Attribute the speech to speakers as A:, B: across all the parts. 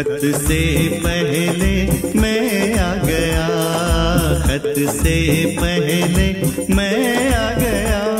A: खत से पहले मैं आ गया। खत से पहले मैं आ गया।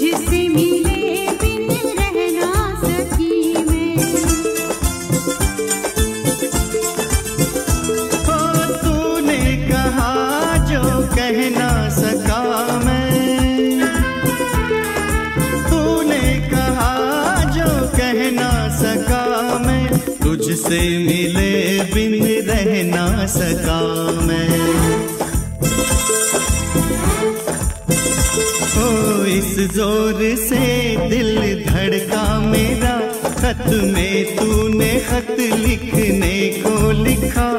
A: तुझसे मिले बिन रह ना सका मैं। इस ज़ोर से दिल धड़का मेरा। खत में तूने खत लिखने को लिखा।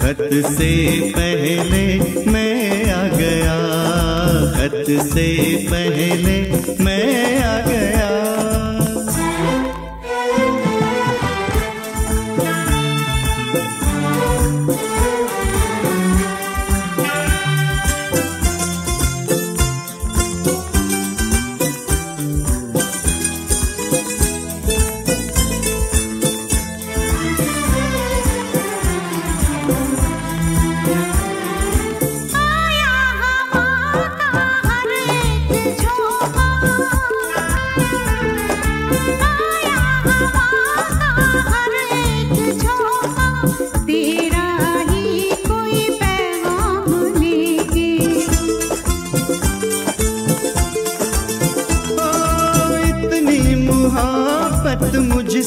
A: खत से पहले मैं आ गया। खत से पहले मैं आ गया।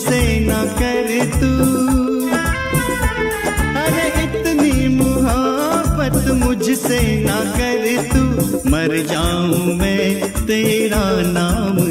A: मुझसे न कर तू। अरे इतनी मुहब्बत मुझसे न कर तू। मर जाऊँ मैं तेरा नाम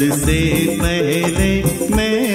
A: से पहले मैं